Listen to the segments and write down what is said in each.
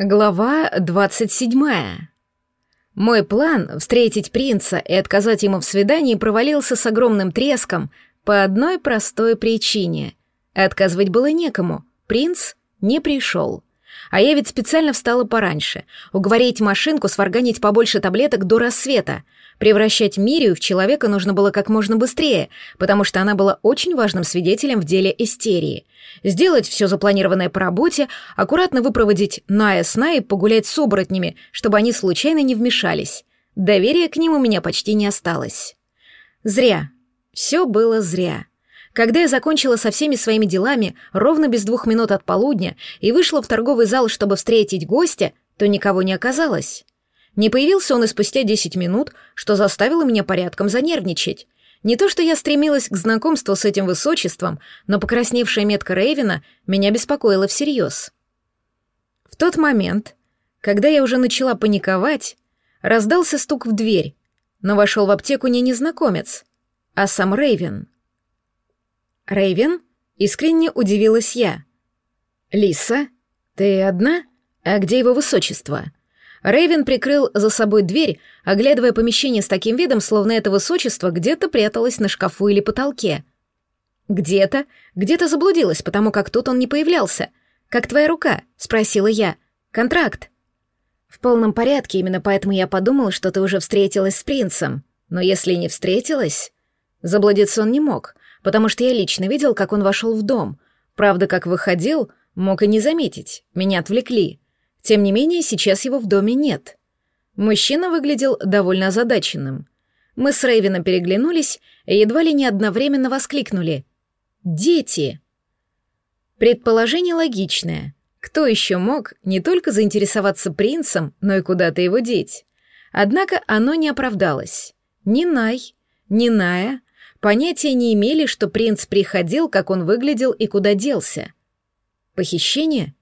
Глава двадцать седьмая. Мой план встретить принца и отказать ему в свидании провалился с огромным треском по одной простой причине. Отказывать было некому, принц не пришел. А я ведь специально встала пораньше, уговорить машинку сварганить побольше таблеток до рассвета — Превращать Мирию в человека нужно было как можно быстрее, потому что она была очень важным свидетелем в деле истерии. Сделать все запланированное по работе, аккуратно выпроводить Ная с Най погулять с оборотнями, чтобы они случайно не вмешались. Доверия к ним у меня почти не осталось. Зря. Все было зря. Когда я закончила со всеми своими делами ровно без двух минут от полудня и вышла в торговый зал, чтобы встретить гостя, то никого не оказалось. Не появился он и спустя десять минут, что заставило меня порядком занервничать. Не то, что я стремилась к знакомству с этим высочеством, но покрасневшая метка Рейвена меня беспокоила всерьез. В тот момент, когда я уже начала паниковать, раздался стук в дверь, но вошел в аптеку не незнакомец, а сам Рейвен. Рейвен? Искренне удивилась я. «Лиса, ты одна? А где его высочество?» Рейвен прикрыл за собой дверь, оглядывая помещение с таким видом, словно это высочество где-то пряталось на шкафу или потолке. «Где-то? Где-то заблудилась, потому как тут он не появлялся. Как твоя рука?» — спросила я. «Контракт». «В полном порядке, именно поэтому я подумала, что ты уже встретилась с принцем. Но если не встретилась...» Заблудиться он не мог, потому что я лично видел, как он вошел в дом. Правда, как выходил, мог и не заметить. Меня отвлекли. Тем не менее, сейчас его в доме нет. Мужчина выглядел довольно озадаченным. Мы с Рейвином переглянулись и едва ли не одновременно воскликнули. «Дети!» Предположение логичное. Кто еще мог не только заинтересоваться принцем, но и куда-то его деть? Однако оно не оправдалось. Ни Най, ни Ная понятия не имели, что принц приходил, как он выглядел и куда делся. Похищение?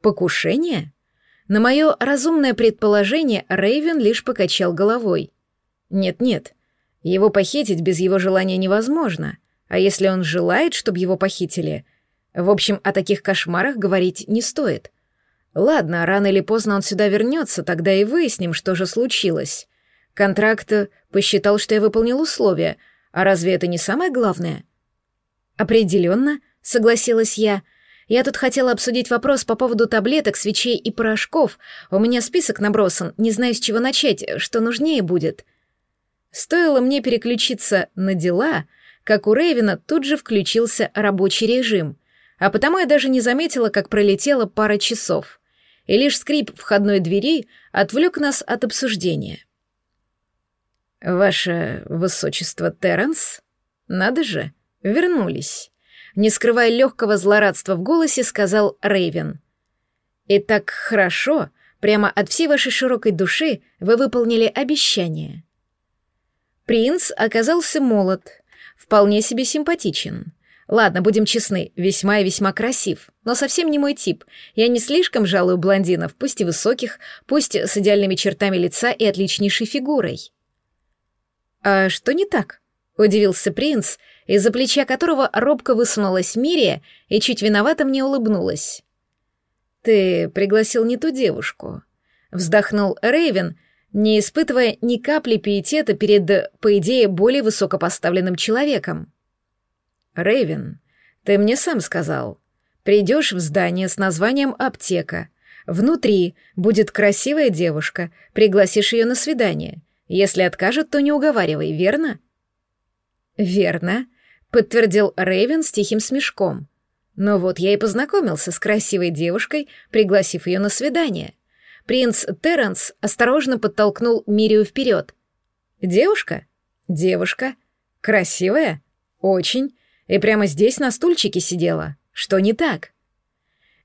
Покушение? На мое разумное предположение Рейвен лишь покачал головой. Нет-нет, его похитить без его желания невозможно. А если он желает, чтобы его похитили? В общем, о таких кошмарах говорить не стоит. Ладно, рано или поздно он сюда вернется, тогда и выясним, что же случилось. Контракт посчитал, что я выполнил условия, а разве это не самое главное? Определенно, согласилась я, — я тут хотела обсудить вопрос по поводу таблеток, свечей и порошков. У меня список набросан, не знаю, с чего начать, что нужнее будет. Стоило мне переключиться на дела, как у Рейвена тут же включился рабочий режим, а потому я даже не заметила, как пролетела пара часов. И лишь скрип входной двери отвлек нас от обсуждения. «Ваше высочество Терренс? Надо же, вернулись» не скрывая легкого злорадства в голосе, сказал Рейвен. «И так хорошо, прямо от всей вашей широкой души вы выполнили обещание». Принц оказался молод, вполне себе симпатичен. Ладно, будем честны, весьма и весьма красив, но совсем не мой тип. Я не слишком жалую блондинов, пусть и высоких, пусть с идеальными чертами лица и отличнейшей фигурой. «А что не так?» — удивился принц, из-за плеча которого робко высунулась Мирия и чуть виновато мне улыбнулась. «Ты пригласил не ту девушку», — вздохнул Рейвен, не испытывая ни капли пиетета перед, по идее, более высокопоставленным человеком. Рейвен, ты мне сам сказал. Придешь в здание с названием «Аптека». Внутри будет красивая девушка, пригласишь ее на свидание. Если откажет, то не уговаривай, верно?» «Верно», подтвердил Рейвен с тихим смешком. Но вот я и познакомился с красивой девушкой, пригласив ее на свидание. Принц Терренс осторожно подтолкнул Мирию вперед. Девушка? Девушка. Красивая? Очень. И прямо здесь на стульчике сидела. Что не так?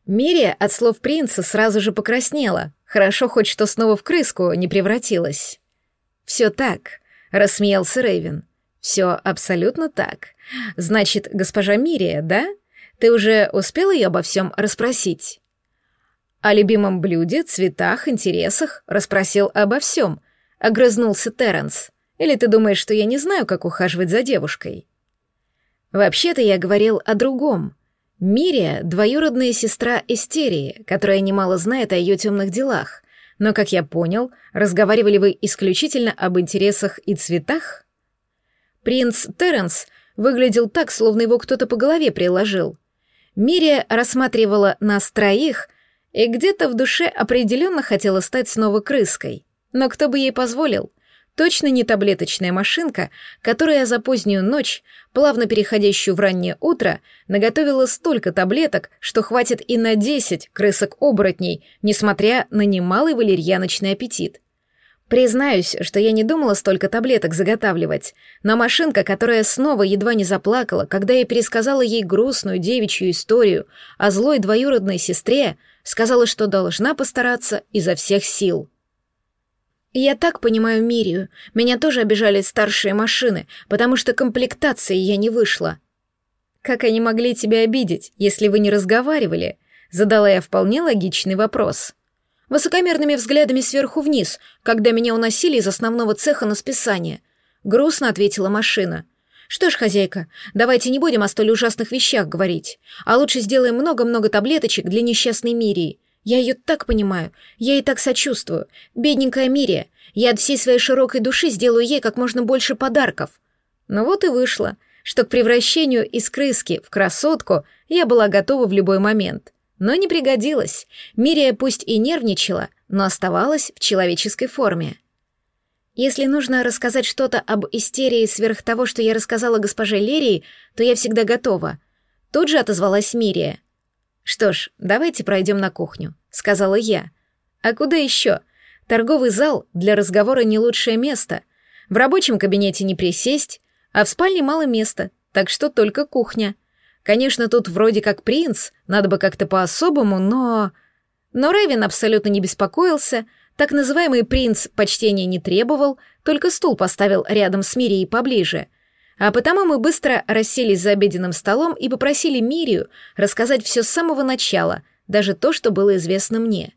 Мирия от слов принца сразу же покраснела. Хорошо хоть что снова в крыску не превратилась. «Все так», — рассмеялся Рейвен. «Все абсолютно так. Значит, госпожа Мирия, да? Ты уже успел ее обо всем расспросить? О любимом блюде, цветах, интересах расспросил обо всем. Огрызнулся Терренс. Или ты думаешь, что я не знаю, как ухаживать за девушкой? Вообще-то я говорил о другом. Мирия — двоюродная сестра Эстерии, которая немало знает о ее темных делах. Но, как я понял, разговаривали вы исключительно об интересах и цветах? Принц Терренс выглядел так, словно его кто-то по голове приложил. Мирия рассматривала нас троих и где-то в душе определенно хотела стать снова крыской. Но кто бы ей позволил? Точно не таблеточная машинка, которая за позднюю ночь, плавно переходящую в раннее утро, наготовила столько таблеток, что хватит и на десять крысок-оборотней, несмотря на немалый валерьяночный аппетит. Признаюсь, что я не думала столько таблеток заготавливать, но машинка, которая снова едва не заплакала, когда я пересказала ей грустную девичью историю о злой двоюродной сестре, сказала, что должна постараться изо всех сил. Я так понимаю Мирию. Меня тоже обижали старшие машины, потому что комплектации я не вышла. Как они могли тебя обидеть, если вы не разговаривали? Задала я вполне логичный вопрос. Высокомерными взглядами сверху вниз, когда меня уносили из основного цеха на списание. Грустно ответила машина. Что ж, хозяйка, давайте не будем о столь ужасных вещах говорить, а лучше сделаем много-много таблеточек для несчастной Мирии. Я ее так понимаю, я ей так сочувствую. Бедненькая Мирия, я от всей своей широкой души сделаю ей как можно больше подарков. Но вот и вышло, что к превращению из крыски в красотку я была готова в любой момент. Но не пригодилось. Мирия пусть и нервничала, но оставалась в человеческой форме. Если нужно рассказать что-то об истерии сверх того, что я рассказала госпоже Лерии, то я всегда готова. Тут же отозвалась Мирия. «Что ж, давайте пройдем на кухню», — сказала я. «А куда еще? Торговый зал для разговора не лучшее место. В рабочем кабинете не присесть, а в спальне мало места, так что только кухня. Конечно, тут вроде как принц, надо бы как-то по-особому, но... Но Рэйвен абсолютно не беспокоился, так называемый принц почтения не требовал, только стул поставил рядом с Мирией поближе — а потому мы быстро расселись за обеденным столом и попросили Мирию рассказать все с самого начала, даже то, что было известно мне.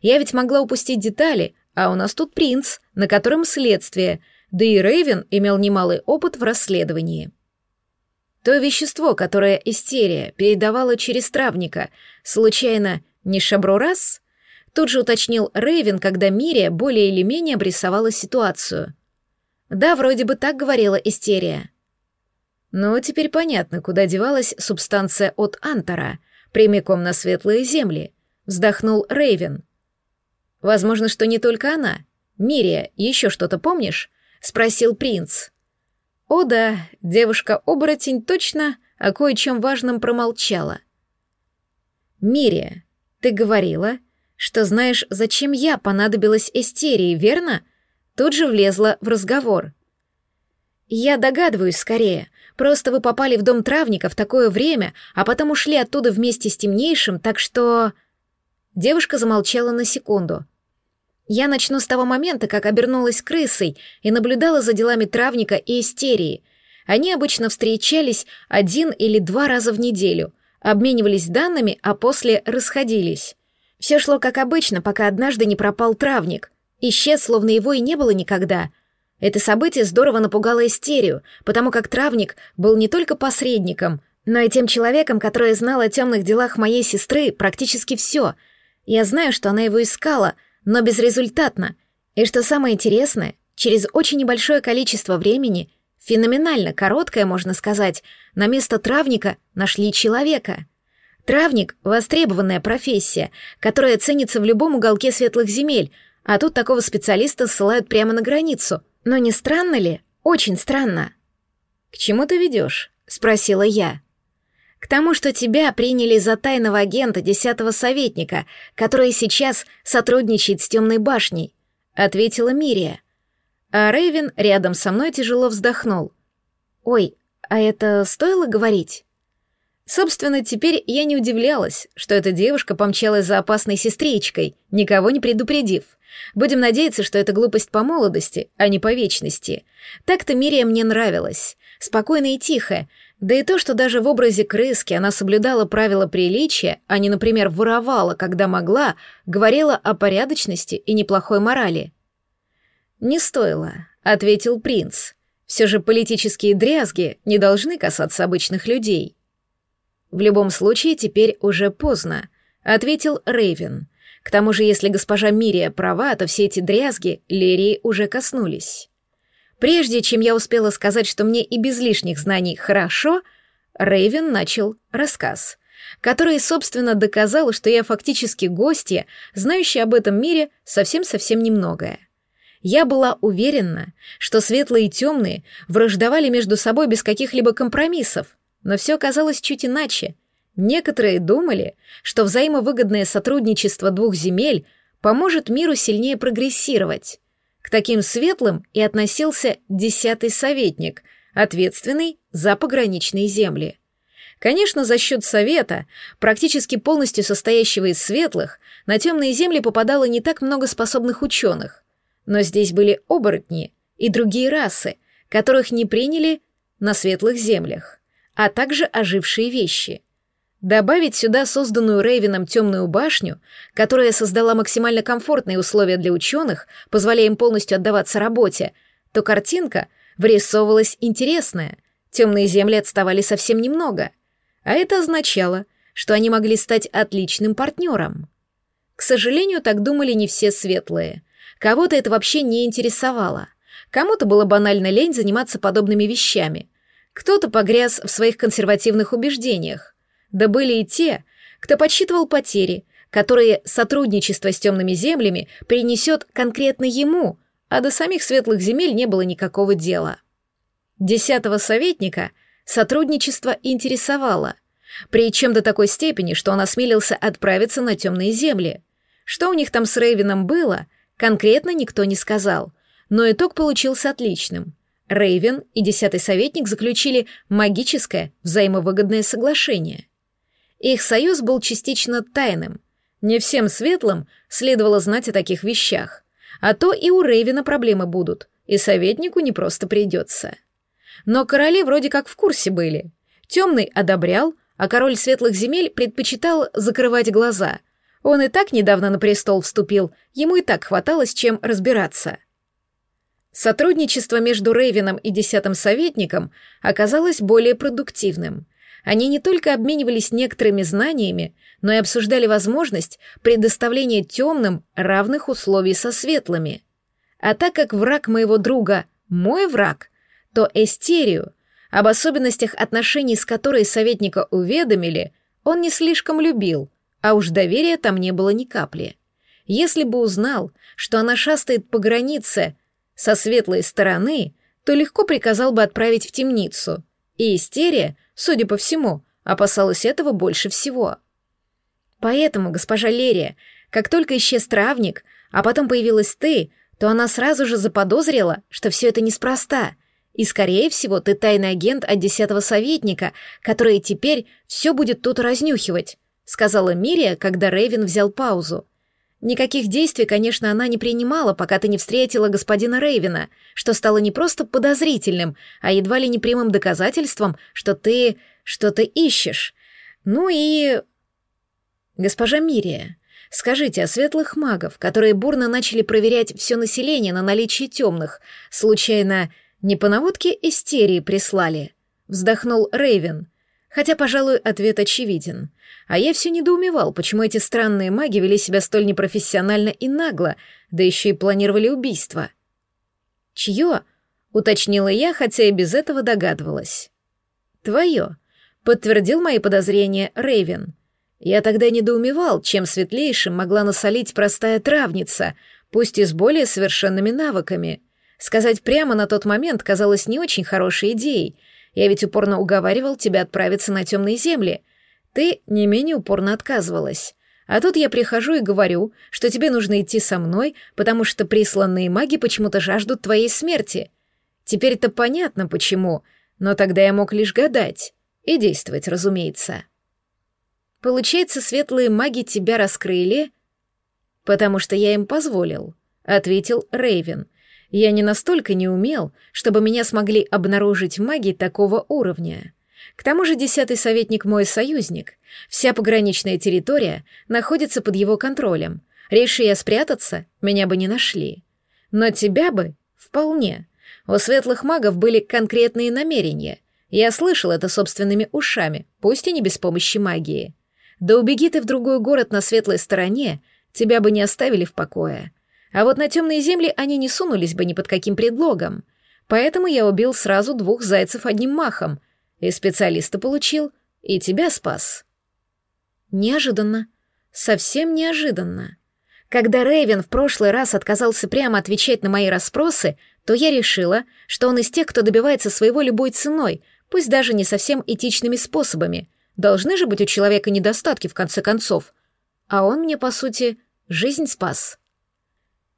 Я ведь могла упустить детали, а у нас тут принц, на котором следствие, да и Рейвен имел немалый опыт в расследовании. То вещество, которое истерия передавала через травника, случайно не шабрурас? Тут же уточнил Рейвен, когда Мирия более или менее обрисовала ситуацию. Да, вроде бы так говорила истерия. Но теперь понятно, куда девалась субстанция от Антара, прямиком на светлые земли, вздохнул Рейвен. Возможно, что не только она. Мирия, еще что-то помнишь? спросил принц. О да, девушка-оборотень точно о кое-чем важном промолчала. Мирия, ты говорила, что знаешь, зачем я понадобилась Эстерии, верно? Тут же влезла в разговор. Я догадываюсь скорее, Просто вы попали в дом травника в такое время, а потом ушли оттуда вместе с темнейшим, так что...» Девушка замолчала на секунду. «Я начну с того момента, как обернулась крысой и наблюдала за делами травника и истерии. Они обычно встречались один или два раза в неделю, обменивались данными, а после расходились. Все шло как обычно, пока однажды не пропал травник. Исчез, словно его и не было никогда — это событие здорово напугало истерию, потому как травник был не только посредником, но и тем человеком, который знал о темных делах моей сестры практически все. Я знаю, что она его искала, но безрезультатно. И что самое интересное, через очень небольшое количество времени, феноменально короткое, можно сказать, на место травника нашли человека. Травник — востребованная профессия, которая ценится в любом уголке светлых земель, а тут такого специалиста ссылают прямо на границу — но не странно ли? Очень странно. «К чему ты ведешь?» — спросила я. «К тому, что тебя приняли за тайного агента десятого советника, который сейчас сотрудничает с темной башней», — ответила Мирия. А Рейвен рядом со мной тяжело вздохнул. «Ой, а это стоило говорить?» Собственно, теперь я не удивлялась, что эта девушка помчалась за опасной сестричкой, никого не предупредив. Будем надеяться, что это глупость по молодости, а не по вечности. Так-то Мирия мне нравилась. Спокойная и тихая. Да и то, что даже в образе крыски она соблюдала правила приличия, а не, например, воровала, когда могла, говорила о порядочности и неплохой морали. «Не стоило», — ответил принц. «Все же политические дрязги не должны касаться обычных людей». В любом случае, теперь уже поздно, ответил Рейвен. К тому же, если госпожа Мирия права, то все эти дрязги Лерии уже коснулись. Прежде чем я успела сказать, что мне и без лишних знаний хорошо, Рейвен начал рассказ, который, собственно, доказал, что я фактически гостья, знающая об этом мире совсем-совсем немногое. Я была уверена, что светлые и темные враждовали между собой без каких-либо компромиссов, но все оказалось чуть иначе. Некоторые думали, что взаимовыгодное сотрудничество двух земель поможет миру сильнее прогрессировать. К таким светлым и относился десятый советник, ответственный за пограничные земли. Конечно, за счет совета, практически полностью состоящего из светлых, на темные земли попадало не так много способных ученых. Но здесь были оборотни и другие расы, которых не приняли на светлых землях а также ожившие вещи. Добавить сюда созданную Рейвином темную башню, которая создала максимально комфортные условия для ученых, позволяя им полностью отдаваться работе, то картинка вырисовывалась интересная. Темные земли отставали совсем немного. А это означало, что они могли стать отличным партнером. К сожалению, так думали не все светлые. Кого-то это вообще не интересовало. Кому-то было банально лень заниматься подобными вещами — кто-то погряз в своих консервативных убеждениях. Да были и те, кто подсчитывал потери, которые сотрудничество с темными землями принесет конкретно ему, а до самих светлых земель не было никакого дела. Десятого советника сотрудничество интересовало, причем до такой степени, что он осмелился отправиться на темные земли. Что у них там с Рейвином было, конкретно никто не сказал, но итог получился отличным — Рейвен и десятый советник заключили магическое взаимовыгодное соглашение. Их союз был частично тайным. Не всем светлым следовало знать о таких вещах. А то и у Рейвена проблемы будут, и советнику не просто придется. Но короли вроде как в курсе были. Темный одобрял, а король светлых земель предпочитал закрывать глаза. Он и так недавно на престол вступил, ему и так хватало с чем разбираться. Сотрудничество между Рейвином и Десятым Советником оказалось более продуктивным. Они не только обменивались некоторыми знаниями, но и обсуждали возможность предоставления темным равных условий со светлыми. А так как враг моего друга — мой враг, то Эстерию, об особенностях отношений с которой советника уведомили, он не слишком любил, а уж доверия там не было ни капли. Если бы узнал, что она шастает по границе — со светлой стороны, то легко приказал бы отправить в темницу. И истерия, судя по всему, опасалась этого больше всего. Поэтому, госпожа Лерия, как только исчез травник, а потом появилась ты, то она сразу же заподозрила, что все это неспроста. И, скорее всего, ты тайный агент от десятого советника, который теперь все будет тут разнюхивать, сказала Мирия, когда Рейвен взял паузу. Никаких действий, конечно, она не принимала, пока ты не встретила господина Рейвина, что стало не просто подозрительным, а едва ли не прямым доказательством, что ты что-то ищешь. Ну и... Госпожа Мирия, скажите, о светлых магов, которые бурно начали проверять все население на наличие темных, случайно не по наводке истерии прислали? Вздохнул Рейвен. Хотя, пожалуй, ответ очевиден. А я все недоумевал, почему эти странные маги вели себя столь непрофессионально и нагло, да еще и планировали убийство. «Чье?» — уточнила я, хотя и без этого догадывалась. «Твое», — подтвердил мои подозрения Рейвен. Я тогда недоумевал, чем светлейшим могла насолить простая травница, пусть и с более совершенными навыками. Сказать прямо на тот момент казалось не очень хорошей идеей — я ведь упорно уговаривал тебя отправиться на темные земли. Ты не менее упорно отказывалась. А тут я прихожу и говорю, что тебе нужно идти со мной, потому что присланные маги почему-то жаждут твоей смерти. Теперь-то понятно, почему, но тогда я мог лишь гадать. И действовать, разумеется. Получается, светлые маги тебя раскрыли, потому что я им позволил, — ответил Рейвен, я не настолько не умел, чтобы меня смогли обнаружить маги такого уровня. К тому же десятый советник мой союзник. Вся пограничная территория находится под его контролем. Реши я спрятаться, меня бы не нашли. Но тебя бы вполне. У светлых магов были конкретные намерения. Я слышал это собственными ушами, пусть и не без помощи магии. Да убеги ты в другой город на светлой стороне, тебя бы не оставили в покое. А вот на темные земли они не сунулись бы ни под каким предлогом. Поэтому я убил сразу двух зайцев одним махом. И специалиста получил, и тебя спас. Неожиданно. Совсем неожиданно. Когда Рейвен в прошлый раз отказался прямо отвечать на мои расспросы, то я решила, что он из тех, кто добивается своего любой ценой, пусть даже не совсем этичными способами. Должны же быть у человека недостатки, в конце концов. А он мне, по сути, жизнь спас.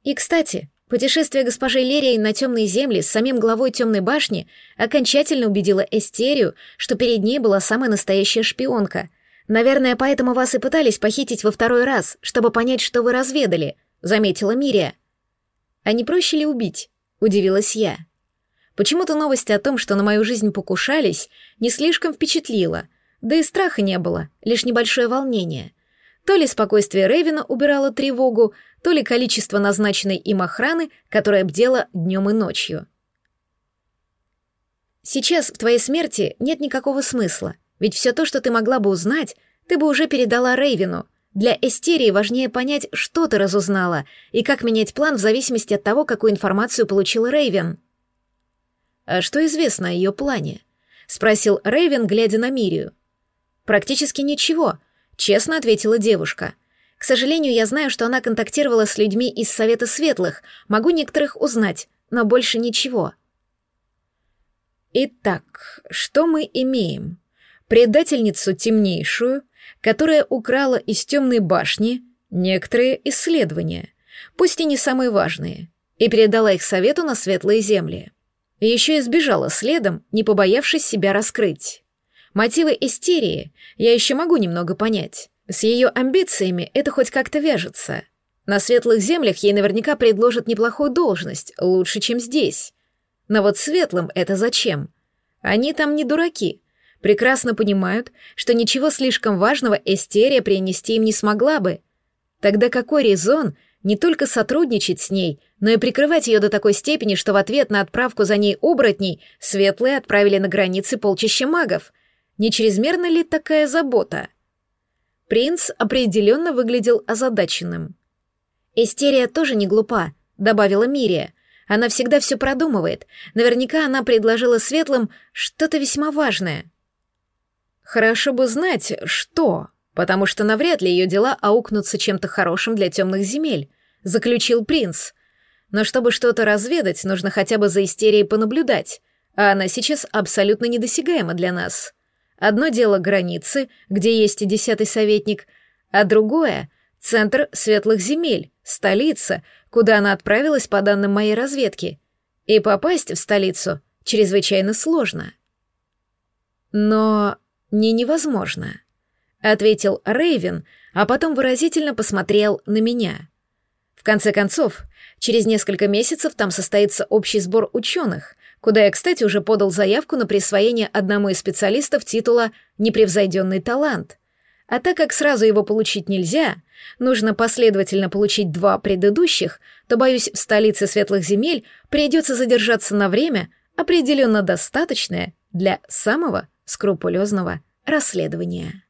И, кстати, путешествие госпожи Лерии на темные земли с самим главой темной башни окончательно убедило Эстерию, что перед ней была самая настоящая шпионка. Наверное, поэтому вас и пытались похитить во второй раз, чтобы понять, что вы разведали, заметила Мирия. А не проще ли убить? удивилась я. Почему-то новость о том, что на мою жизнь покушались, не слишком впечатлила, да и страха не было, лишь небольшое волнение. То ли спокойствие Рейвена убирало тревогу, то ли количество назначенной им охраны, которая бдела днем и ночью. Сейчас в твоей смерти нет никакого смысла, ведь все то, что ты могла бы узнать, ты бы уже передала Рейвену. Для Эстерии важнее понять, что ты разузнала, и как менять план в зависимости от того, какую информацию получил Рейвен. «А что известно о ее плане?» — спросил Рейвен, глядя на Мирию. «Практически ничего», Честно ответила девушка. К сожалению, я знаю, что она контактировала с людьми из Совета Светлых. Могу некоторых узнать, но больше ничего. Итак, что мы имеем? Предательницу темнейшую, которая украла из темной башни некоторые исследования, пусть и не самые важные, и передала их совету на светлые земли. Еще и сбежала следом, не побоявшись себя раскрыть. Мотивы истерии я еще могу немного понять. С ее амбициями это хоть как-то вяжется. На светлых землях ей наверняка предложат неплохую должность, лучше, чем здесь. Но вот светлым это зачем? Они там не дураки. Прекрасно понимают, что ничего слишком важного Эстерия принести им не смогла бы. Тогда какой резон не только сотрудничать с ней, но и прикрывать ее до такой степени, что в ответ на отправку за ней оборотней светлые отправили на границы полчища магов — не чрезмерна ли такая забота? Принц определенно выглядел озадаченным. «Истерия тоже не глупа», — добавила Мирия. «Она всегда все продумывает. Наверняка она предложила светлым что-то весьма важное». «Хорошо бы знать, что, потому что навряд ли ее дела аукнутся чем-то хорошим для темных земель», — заключил принц. «Но чтобы что-то разведать, нужно хотя бы за истерией понаблюдать, а она сейчас абсолютно недосягаема для нас». Одно дело границы, где есть и десятый советник, а другое — центр светлых земель, столица, куда она отправилась по данным моей разведки. И попасть в столицу чрезвычайно сложно. Но не невозможно, — ответил Рейвен, а потом выразительно посмотрел на меня. В конце концов, через несколько месяцев там состоится общий сбор ученых, куда я, кстати, уже подал заявку на присвоение одному из специалистов титула «Непревзойденный талант». А так как сразу его получить нельзя, нужно последовательно получить два предыдущих, то, боюсь, в столице Светлых Земель придется задержаться на время, определенно достаточное для самого скрупулезного расследования.